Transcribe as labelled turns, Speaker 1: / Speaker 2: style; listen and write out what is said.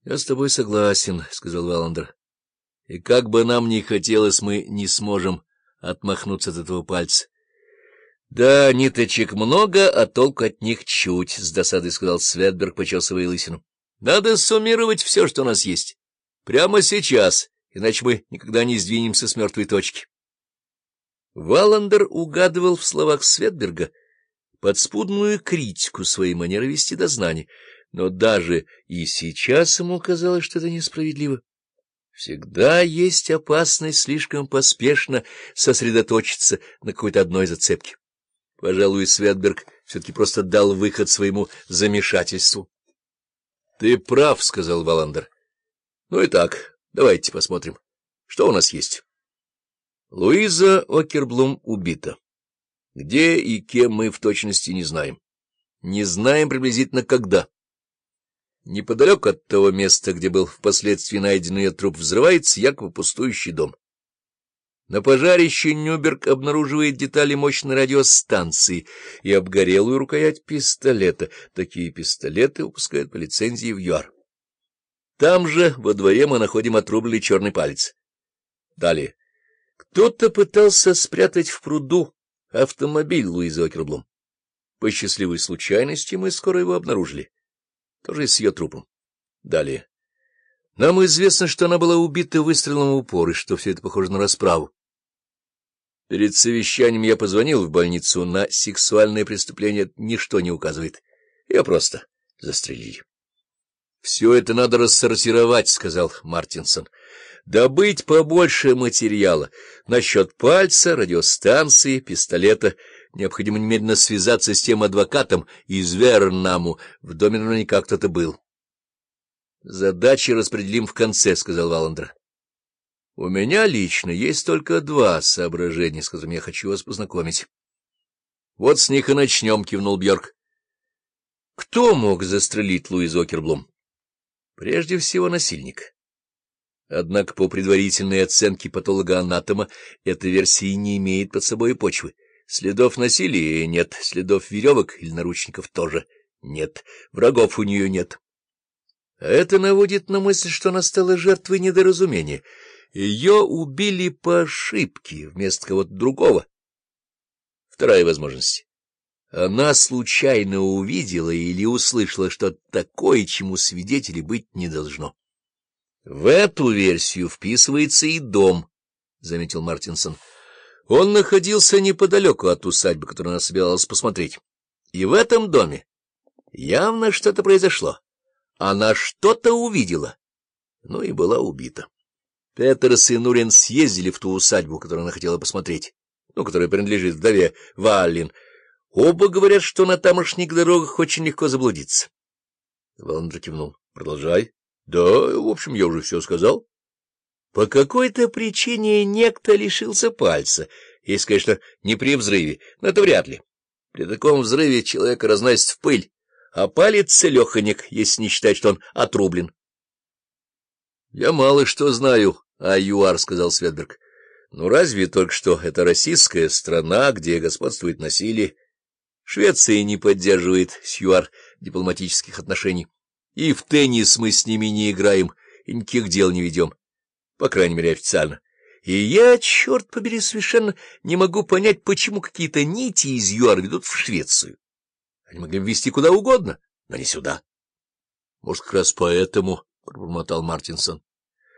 Speaker 1: — Я с тобой согласен, — сказал Валандер. — И как бы нам ни хотелось, мы не сможем отмахнуться от этого пальца. — Да, ниточек много, а толку от них чуть, — с досадой сказал Светберг, почесывая лысину. — Надо суммировать все, что у нас есть. Прямо сейчас, иначе мы никогда не сдвинемся с мертвой точки. Валандер угадывал в словах Светберга подспудную критику своей манеры вести дознание, но даже и сейчас ему казалось, что это несправедливо. Всегда есть опасность слишком поспешно сосредоточиться на какой-то одной зацепке. Пожалуй, Светберг все-таки просто дал выход своему замешательству. — Ты прав, — сказал Валандер. — Ну и так, давайте посмотрим, что у нас есть. Луиза Окерблум убита. Где и кем мы в точности не знаем. Не знаем приблизительно когда. Неподалеку от того места, где был впоследствии найден ее труп, взрывается якобы пустующий дом. На пожарище Нюберг обнаруживает детали мощной радиостанции и обгорелую рукоять пистолета. Такие пистолеты выпускают по лицензии в ЮАР. Там же во дворе мы находим отрубленный черный палец. Далее. Кто-то пытался спрятать в пруду автомобиль Луизы Окерблум. По счастливой случайности мы скоро его обнаружили. Тоже с ее трупом. Далее. Нам известно, что она была убита выстрелом в упор, и что все это похоже на расправу. Перед совещанием я позвонил в больницу. На сексуальное преступление ничто не указывает. Ее просто застрелили. — Все это надо рассортировать, — сказал Мартинсон. — Добыть побольше материала насчет пальца, радиостанции, пистолета — Необходимо немедленно связаться с тем адвокатом из Вернаму. В доме наверняка кто-то был. — Задачи распределим в конце, — сказал Валандер. — У меня лично есть только два соображения, с которыми я хочу вас познакомить. — Вот с них и начнем, — кивнул Бьорк. — Кто мог застрелить Луизу Окерблум? — Прежде всего, насильник. Однако, по предварительной оценке патолога-анатома, эта версия не имеет под собой почвы. Следов насилия нет, следов веревок или наручников тоже нет, врагов у нее нет. это наводит на мысль, что она стала жертвой недоразумения. Ее убили по ошибке вместо кого-то другого. Вторая возможность. Она случайно увидела или услышала что-то такое, чему свидетелей быть не должно. В эту версию вписывается и дом, — заметил Мартинсон. Он находился неподалеку от усадьбы, которую она собиралась посмотреть. И в этом доме явно что-то произошло. Она что-то увидела, ну и была убита. Петерс и Нурин съездили в ту усадьбу, которую она хотела посмотреть, ну, которая принадлежит вдове Валлин. Оба говорят, что на тамошних дорогах очень легко заблудиться. Валандр кивнул. — Продолжай. — Да, в общем, я уже все сказал. По какой-то причине некто лишился пальца, если, конечно, не при взрыве, но это вряд ли. При таком взрыве человека разносит в пыль, а палец целеханек, если не считать, что он отрублен. — Я мало что знаю о ЮАР, — сказал Светберг. — Ну, разве только что это российская страна, где господствует насилие. Швеция не поддерживает с ЮАР дипломатических отношений. И в теннис мы с ними не играем, и никаких дел не ведем по крайней мере официально. И я, черт побери, совершенно не могу понять, почему какие-то нити из ЮАР ведут в Швецию. Они могли ввести куда угодно, но не сюда. — Может, как раз поэтому, — пробормотал Мартинсон.